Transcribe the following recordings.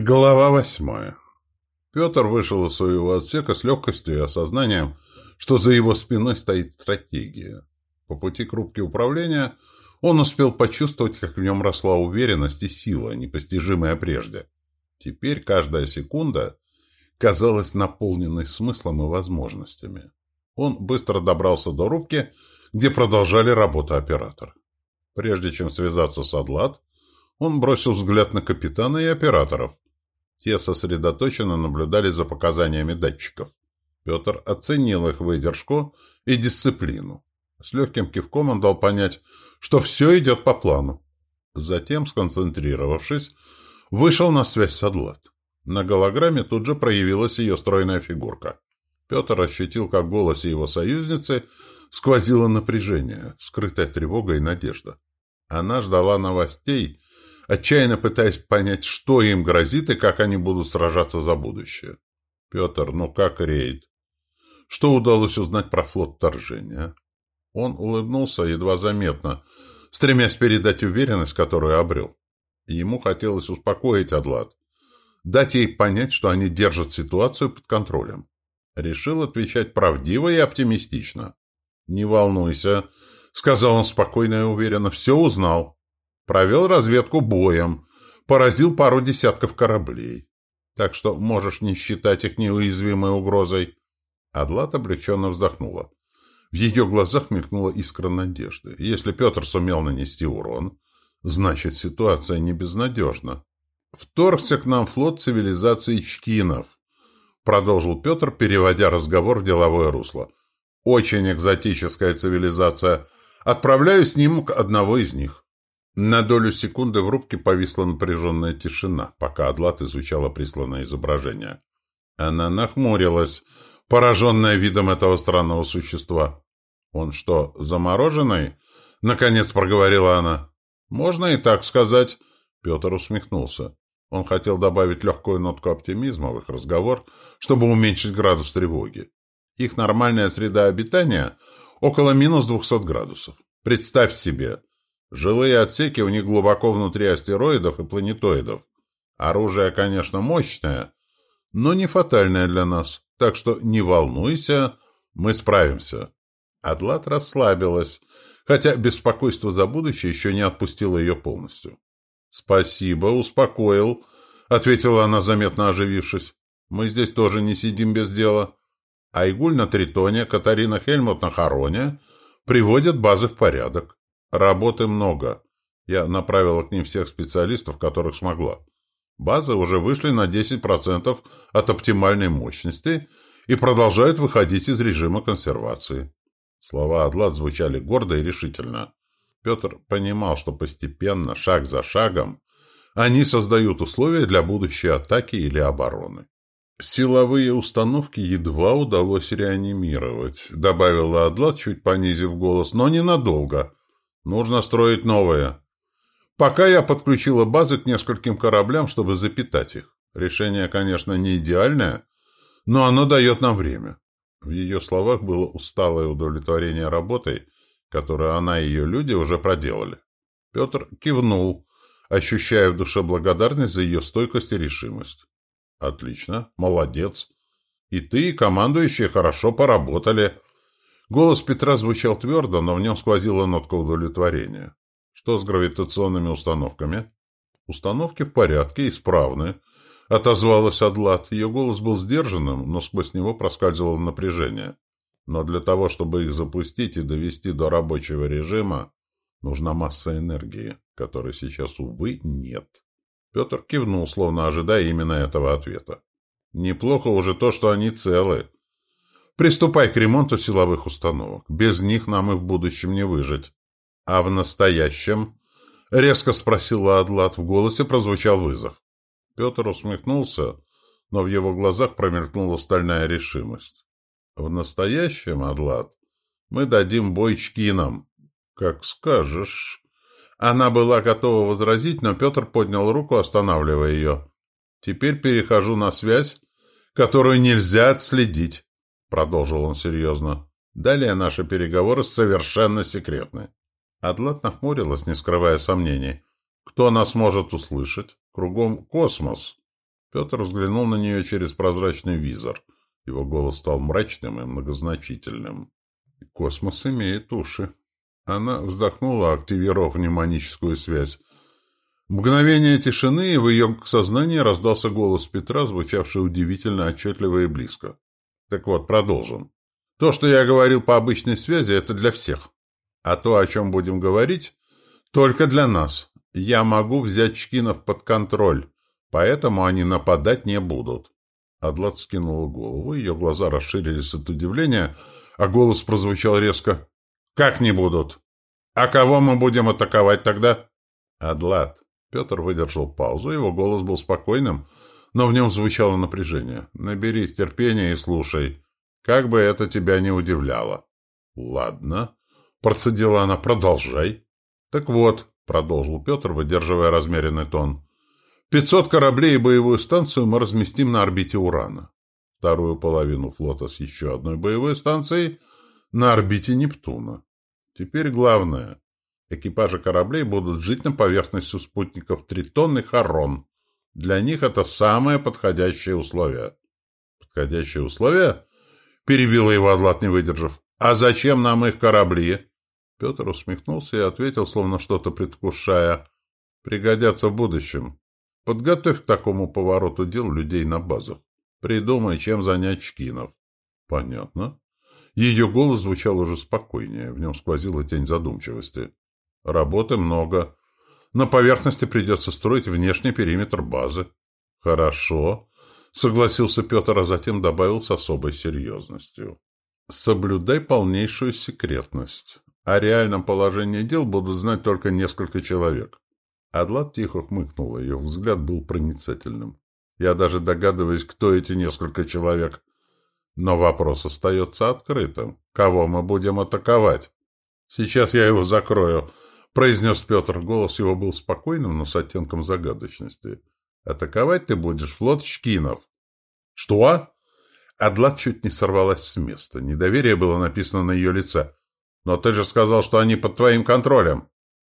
Глава восьмая. Петр вышел из своего отсека с легкостью и осознанием, что за его спиной стоит стратегия. По пути к рубке управления он успел почувствовать, как в нем росла уверенность и сила, непостижимая прежде. Теперь каждая секунда казалась наполненной смыслом и возможностями. Он быстро добрался до рубки, где продолжали работу оператор. Прежде чем связаться с Адлад, он бросил взгляд на капитана и операторов. Те сосредоточенно наблюдали за показаниями датчиков. Петр оценил их выдержку и дисциплину. С легким кивком он дал понять, что все идет по плану. Затем, сконцентрировавшись, вышел на связь с Адлат. На голограмме тут же проявилась ее стройная фигурка. Петр ощутил, как в голосе его союзницы сквозило напряжение, скрытая тревога и надежда. Она ждала новостей отчаянно пытаясь понять, что им грозит и как они будут сражаться за будущее. Петр, ну как рейд? Что удалось узнать про флот вторжения? Он улыбнулся едва заметно, стремясь передать уверенность, которую обрел. Ему хотелось успокоить Адлад, дать ей понять, что они держат ситуацию под контролем. Решил отвечать правдиво и оптимистично. «Не волнуйся», — сказал он спокойно и уверенно, — «все узнал. Провел разведку боем, поразил пару десятков кораблей. Так что можешь не считать их неуязвимой угрозой. Адлат облегченно вздохнула. В ее глазах мелькнула искра надежды. Если Петр сумел нанести урон, значит, ситуация не безнадежна. «Вторгся к нам флот цивилизации Чкинов», — продолжил Петр, переводя разговор в деловое русло. «Очень экзотическая цивилизация. Отправляю снимок одного из них». На долю секунды в рубке повисла напряженная тишина, пока Адлат изучала присланное изображение. Она нахмурилась, пораженная видом этого странного существа. «Он что, замороженный?» — наконец проговорила она. «Можно и так сказать». Петр усмехнулся. Он хотел добавить легкую нотку оптимизма в их разговор, чтобы уменьшить градус тревоги. Их нормальная среда обитания — около минус двухсот градусов. Представь себе — Жилые отсеки у них глубоко внутри астероидов и планетоидов. Оружие, конечно, мощное, но не фатальное для нас. Так что не волнуйся, мы справимся. Атлат расслабилась, хотя беспокойство за будущее еще не отпустило ее полностью. «Спасибо, успокоил», — ответила она, заметно оживившись. «Мы здесь тоже не сидим без дела. Айгуль на Тритоне, Катарина Хельмут на Хароне приводят базы в порядок. Работы много. Я направила к ним всех специалистов, которых смогла. Базы уже вышли на 10% от оптимальной мощности и продолжают выходить из режима консервации. Слова Адлад звучали гордо и решительно. Петр понимал, что постепенно, шаг за шагом, они создают условия для будущей атаки или обороны. «Силовые установки едва удалось реанимировать», — добавила Адлад, чуть понизив голос, — «но ненадолго. Нужно строить новые. Пока я подключила базы к нескольким кораблям, чтобы запитать их. Решение, конечно, не идеальное, но оно дает нам время. В ее словах было усталое удовлетворение работой, которую она и ее люди уже проделали. Петр кивнул, ощущая в душе благодарность за ее стойкость и решимость. «Отлично, молодец. И ты, и командующие хорошо поработали», Голос Петра звучал твердо, но в нем сквозила нотка удовлетворения. Что с гравитационными установками? Установки в порядке, исправны. Отозвалась Адлат. Ее голос был сдержанным, но сквозь него проскальзывало напряжение. Но для того, чтобы их запустить и довести до рабочего режима, нужна масса энергии, которой сейчас, увы, нет. Петр кивнул, словно ожидая именно этого ответа. Неплохо уже то, что они целы. Приступай к ремонту силовых установок. Без них нам и в будущем не выжить. А в настоящем? Резко спросила Адлат. В голосе прозвучал вызов. Петр усмехнулся, но в его глазах промелькнула стальная решимость. В настоящем, Адлат, мы дадим бой Чкинам. Как скажешь. Она была готова возразить, но Петр поднял руку, останавливая ее. Теперь перехожу на связь, которую нельзя отследить продолжил он серьезно. Далее наши переговоры совершенно секретны. Адлат нахмурилась, не скрывая сомнений. Кто нас может услышать? Кругом космос. Петр взглянул на нее через прозрачный визор. Его голос стал мрачным и многозначительным. «Космос имеет уши». Она вздохнула, активировав мнемоническую связь. Мгновение тишины, и в ее сознании раздался голос Петра, звучавший удивительно отчетливо и близко. Так вот, продолжим. То, что я говорил по обычной связи, это для всех. А то, о чем будем говорить, только для нас. Я могу взять Чкинов под контроль, поэтому они нападать не будут. Адлат скинула голову, ее глаза расширились от удивления, а голос прозвучал резко. «Как не будут? А кого мы будем атаковать тогда?» «Адлат, Петр выдержал паузу, его голос был спокойным, но в нем звучало напряжение. «Наберись терпения и слушай. Как бы это тебя не удивляло». «Ладно», — процедила она, — «продолжай». «Так вот», — продолжил Петр, выдерживая размеренный тон, «пятьсот кораблей и боевую станцию мы разместим на орбите Урана. Вторую половину флота с еще одной боевой станцией на орбите Нептуна. Теперь главное. Экипажи кораблей будут жить на поверхности спутников Тритон и Харон. Для них это самое подходящее условие. Подходящее условие? Перебила его Адлат, не выдержав. А зачем нам их корабли? Петр усмехнулся и ответил, словно что-то предвкушая. Пригодятся в будущем. Подготовь к такому повороту дел людей на базах. Придумай, чем занять Чкинов. Понятно. Ее голос звучал уже спокойнее, в нем сквозила тень задумчивости. Работы много. На поверхности придется строить внешний периметр базы. Хорошо, согласился Петр, а затем добавил с особой серьезностью. Соблюдай полнейшую секретность. О реальном положении дел будут знать только несколько человек. Адлат тихо хмыкнула, ее взгляд был проницательным. Я даже догадываюсь, кто эти несколько человек. Но вопрос остается открытым. Кого мы будем атаковать? Сейчас я его закрою, произнес Петр. Голос его был спокойным, но с оттенком загадочности. «Атаковать ты будешь флот Чкинов». «Что?» Адлат чуть не сорвалась с места. Недоверие было написано на ее лице. «Но ты же сказал, что они под твоим контролем».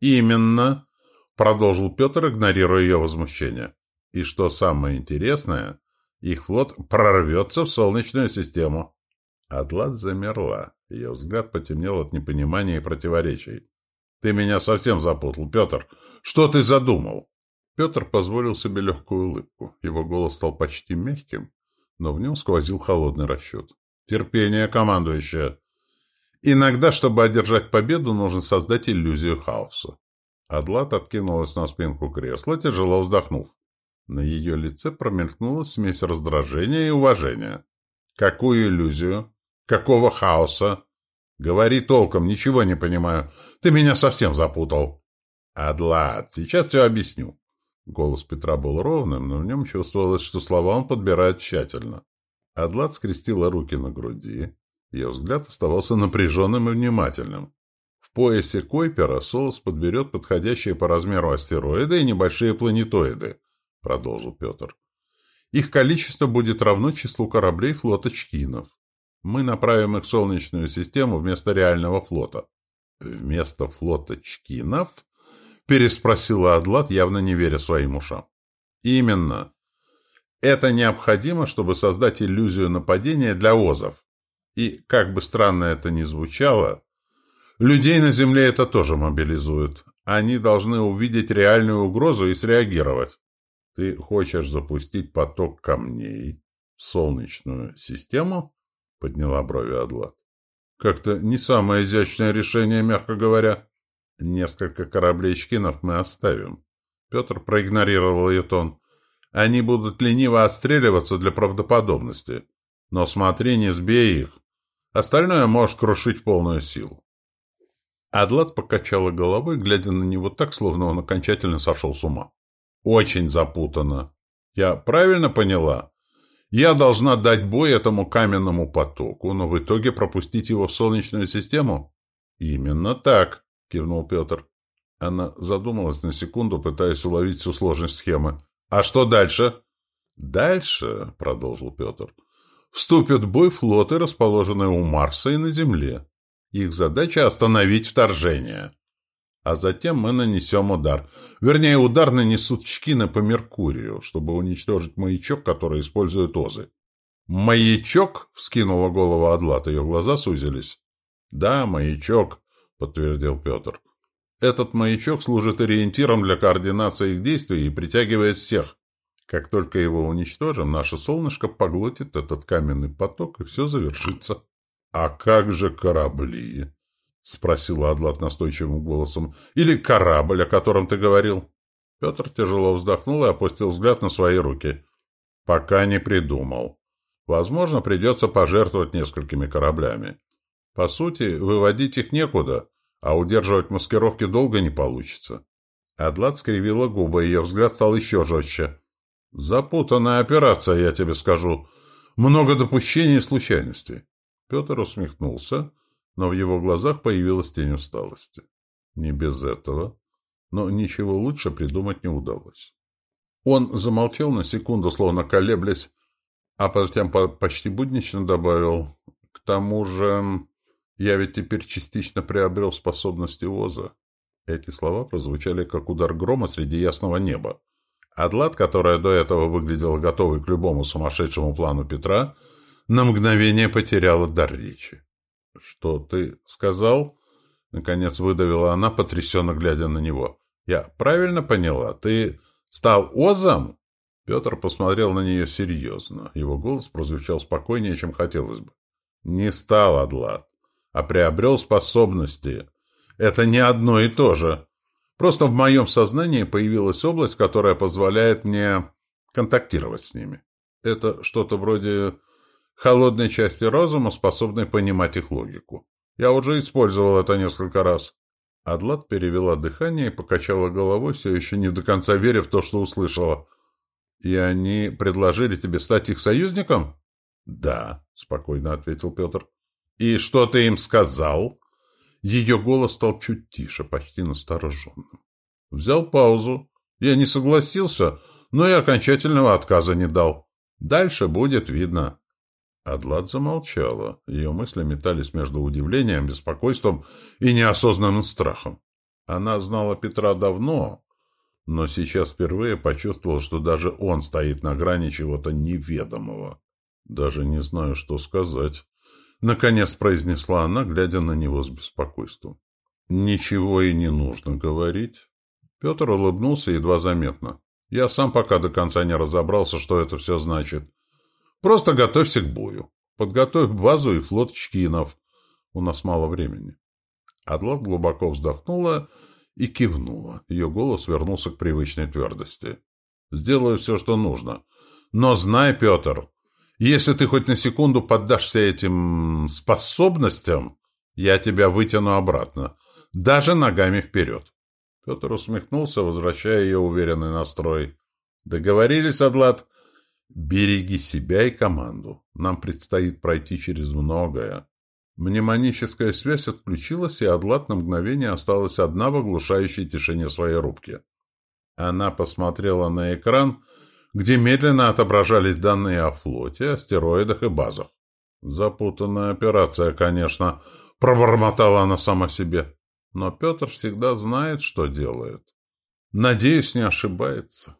«Именно», — продолжил Петр, игнорируя ее возмущение. «И что самое интересное, их флот прорвется в Солнечную систему». Адлат замерла. Ее взгляд потемнел от непонимания и противоречий. Ты меня совсем запутал, Петр. Что ты задумал? Петр позволил себе легкую улыбку. Его голос стал почти мягким, но в нем сквозил холодный расчет. Терпение, командующая. Иногда, чтобы одержать победу, нужно создать иллюзию хаоса. Адлат откинулась на спинку кресла, тяжело вздохнув. На ее лице промелькнула смесь раздражения и уважения. «Какую иллюзию? Какого хаоса? Говори толком, ничего не понимаю. Ты меня совсем запутал. Адлад, сейчас все объясню. Голос Петра был ровным, но в нем чувствовалось, что слова он подбирает тщательно. Адлад скрестила руки на груди. Ее взгляд оставался напряженным и внимательным. В поясе Койпера Солос подберет подходящие по размеру астероиды и небольшие планетоиды, продолжил Петр. Их количество будет равно числу кораблей флота Чкинов. Мы направим их в Солнечную систему вместо реального флота. Вместо флота Чкинов? Переспросила Адлат, явно не веря своим ушам. Именно. Это необходимо, чтобы создать иллюзию нападения для озов. И, как бы странно это ни звучало, людей на Земле это тоже мобилизует. Они должны увидеть реальную угрозу и среагировать. Ты хочешь запустить поток камней в Солнечную систему? Подняла брови Адлат. Как-то не самое изящное решение, мягко говоря. Несколько кораблей Чкинов мы оставим. Петр проигнорировал ее тон. Они будут лениво отстреливаться для правдоподобности. Но смотри, не сбей их. Остальное можешь крушить полную силу. Адлат покачала головой, глядя на него так, словно он окончательно сошел с ума. «Очень запутанно. Я правильно поняла? Я должна дать бой этому каменному потоку, но в итоге пропустить его в Солнечную систему? Именно так, кивнул Петр. Она задумалась на секунду, пытаясь уловить всю сложность схемы. А что дальше? Дальше, продолжил Петр, вступят в бой флоты, расположенные у Марса и на Земле. Их задача — остановить вторжение. А затем мы нанесем удар. Вернее, удар нанесут Чкины по Меркурию, чтобы уничтожить маячок, который используют Озы. «Маячок?» — вскинула голову Адлат, ее глаза сузились. «Да, маячок», — подтвердил Петр. «Этот маячок служит ориентиром для координации их действий и притягивает всех. Как только его уничтожим, наше солнышко поглотит этот каменный поток, и все завершится». «А как же корабли?» — спросила Адлат настойчивым голосом. «Или корабль, о котором ты говорил?» Петр тяжело вздохнул и опустил взгляд на свои руки. «Пока не придумал. Возможно, придется пожертвовать несколькими кораблями. По сути, выводить их некуда, а удерживать маскировки долго не получится. Адлат скривила губы, ее взгляд стал еще жестче. «Запутанная операция, я тебе скажу. Много допущений и случайностей». Петр усмехнулся, но в его глазах появилась тень усталости. Не без этого. Но ничего лучше придумать не удалось. Он замолчал на секунду, словно колеблясь, а затем почти буднично добавил, «К тому же я ведь теперь частично приобрел способности Оза». Эти слова прозвучали как удар грома среди ясного неба. Адлат, которая до этого выглядела готовой к любому сумасшедшему плану Петра, на мгновение потеряла дар речи. «Что ты сказал?» Наконец выдавила она, потрясенно глядя на него. «Я правильно поняла? Ты стал Озом?» Петр посмотрел на нее серьезно. Его голос прозвучал спокойнее, чем хотелось бы. «Не стал Адлад, а приобрел способности. Это не одно и то же. Просто в моем сознании появилась область, которая позволяет мне контактировать с ними. Это что-то вроде холодной части разума, способной понимать их логику. Я уже использовал это несколько раз». Адлад перевела дыхание и покачала головой, все еще не до конца веря в то, что услышала. «И они предложили тебе стать их союзником?» «Да», — спокойно ответил Петр. «И что ты им сказал?» Ее голос стал чуть тише, почти настороженным. Взял паузу. Я не согласился, но и окончательного отказа не дал. Дальше будет видно. Адлад замолчала. Ее мысли метались между удивлением, беспокойством и неосознанным страхом. Она знала Петра давно, но сейчас впервые почувствовал, что даже он стоит на грани чего-то неведомого. Даже не знаю, что сказать. Наконец произнесла она, глядя на него с беспокойством. Ничего и не нужно говорить. Петр улыбнулся едва заметно. Я сам пока до конца не разобрался, что это все значит. Просто готовься к бою. Подготовь базу и флот чкинов. У нас мало времени. Адлат глубоко вздохнула и кивнула. Ее голос вернулся к привычной твердости. «Сделаю все, что нужно. Но знай, Петр, если ты хоть на секунду поддашься этим способностям, я тебя вытяну обратно, даже ногами вперед». Петр усмехнулся, возвращая ее уверенный настрой. «Договорились, Адлад? Береги себя и команду. Нам предстоит пройти через многое. Мнемоническая связь отключилась, и Адлат на мгновение осталась одна в оглушающей тишине своей рубки. Она посмотрела на экран, где медленно отображались данные о флоте, астероидах и базах. «Запутанная операция, конечно», — пробормотала она сама себе. «Но Петр всегда знает, что делает. Надеюсь, не ошибается».